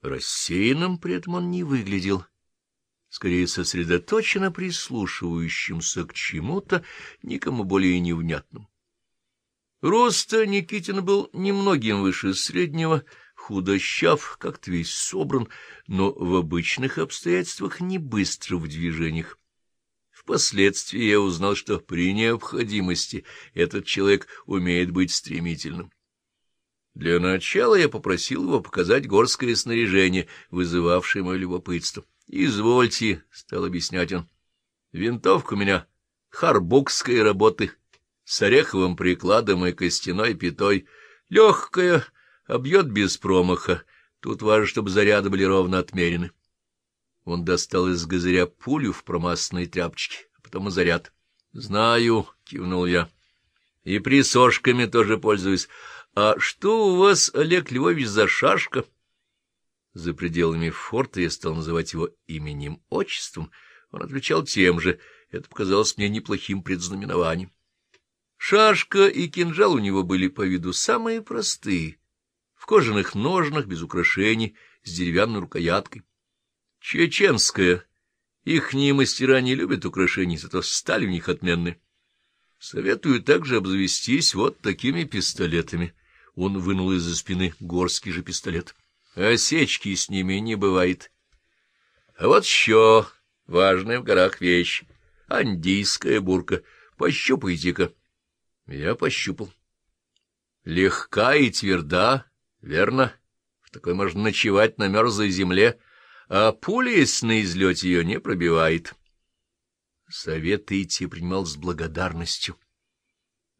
Рассеянным при этом он не выглядел, скорее сосредоточенно прислушивающимся к чему-то, никому более невнятному. Роста Никитин был немногим выше среднего, худощав, как-то весь собран, но в обычных обстоятельствах не быстро в движениях. Впоследствии я узнал, что при необходимости этот человек умеет быть стремительным. Для начала я попросил его показать горское снаряжение, вызывавшее мое любопытство. — Извольте, — стал объяснять он, — винтовка у меня харбукской работы, с ореховым прикладом и костяной пятой, легкая, обьет без промаха, тут важно, чтобы заряды были ровно отмерены. Он достал из газыря пулю в промасленной тряпочке, а потом и заряд. — Знаю, — кивнул я, — и присошками тоже пользуюсь. «А что у вас, Олег Львович, за шашка?» За пределами форта я стал называть его именем-отчеством. Он отвечал тем же. Это показалось мне неплохим предзнаменованием. Шашка и кинжал у него были по виду самые простые, в кожаных ножнах, без украшений, с деревянной рукояткой. Чеченская. Ихние мастера не любят украшений, зато сталь у них отменная. Советую также обзавестись вот такими пистолетами. Он вынул из-за спины горский же пистолет. Осечки с ними не бывает. А вот еще важная в горах вещь — андийская бурка. Пощупайте-ка. Я пощупал. Легка и тверда, верно. В такой можно ночевать на мерзлой земле, а пуля, на излете ее не пробивает. Совет идти принимал с благодарностью.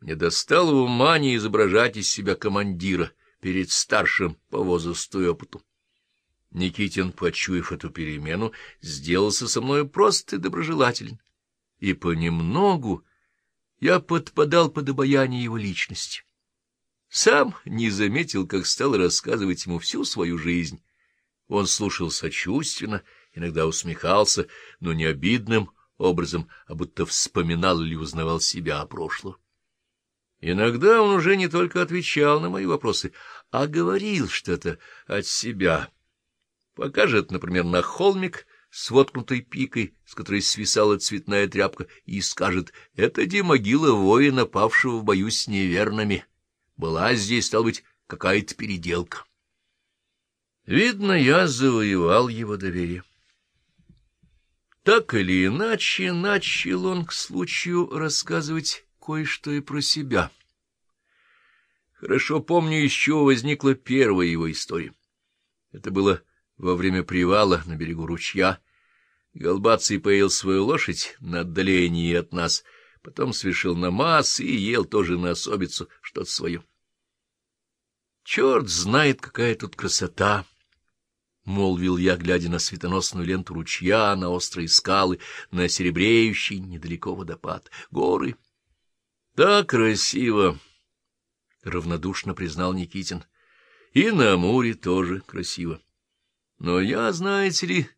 Мне достало ума не изображать из себя командира перед старшим по возрасту и опыту. Никитин, почуяв эту перемену, сделался со мной прост и доброжелателен. И понемногу я подпадал под обаяние его личности. Сам не заметил, как стал рассказывать ему всю свою жизнь. Он слушал сочувственно, иногда усмехался, но не обидным, образом, а будто вспоминал или узнавал себя о прошлом. Иногда он уже не только отвечал на мои вопросы, а говорил что-то от себя. Покажет, например, на холмик с воткнутой пикой, с которой свисала цветная тряпка, и скажет, это де могила воина, павшего в бою с неверными. Была здесь, стал быть, какая-то переделка. Видно, я завоевал его доверие. Так или иначе, начал он к случаю рассказывать кое-что и про себя. Хорошо помню, еще возникла первая его история. Это было во время привала на берегу ручья. Голбаций поил свою лошадь на отдалении от нас, потом совершил намаз и ел тоже на особицу что-то свое. Черт знает, какая тут красота! — молвил я, глядя на светоносную ленту ручья, на острые скалы, на серебреющий недалеко водопад. Горы. — Так красиво! — равнодушно признал Никитин. — И на Амуре тоже красиво. Но я, знаете ли,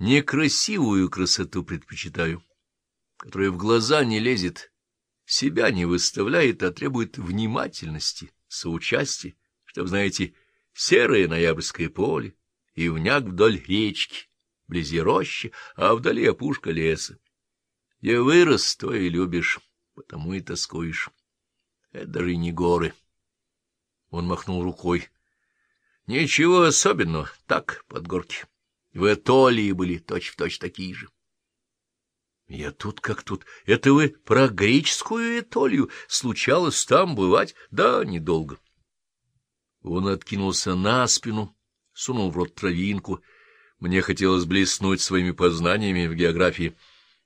некрасивую красоту предпочитаю, которая в глаза не лезет, себя не выставляет, а требует внимательности, соучастия, чтобы, знаете, серое ноябрьское поле, и вняк вдоль речки, вблизи рощи, а вдали опушка леса. Я вырос, то и любишь, потому и тоскуешь. Это и не горы. Он махнул рукой. Ничего особенного, так, под горки. В Этолии были точь-в-точь точь такие же. Я тут как тут. Это вы про греческую Этолию? Случалось там бывать? Да, недолго. Он откинулся на спину, сунул в рот травинку. Мне хотелось блеснуть своими познаниями в географии.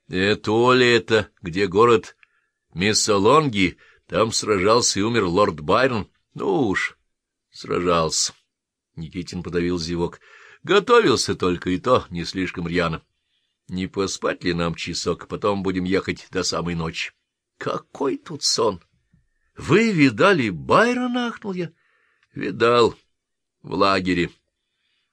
Это ли это, где город Мессалонги, там сражался и умер лорд Байрон? Ну уж, сражался. Никитин подавил зевок. Готовился только и то, не слишком рьяно. Не поспать ли нам часок, потом будем ехать до самой ночи? Какой тут сон! Вы видали Байрона, ахнул я? Видал. В лагере.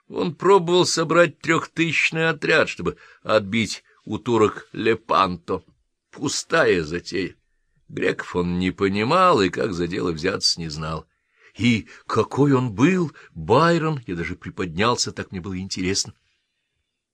Он пробовал собрать трехтысячный отряд, чтобы отбить у турок Лепанто. Пустая затея. Греков он не понимал и как за дело взяться не знал. И какой он был, Байрон! Я даже приподнялся, так мне было интересно.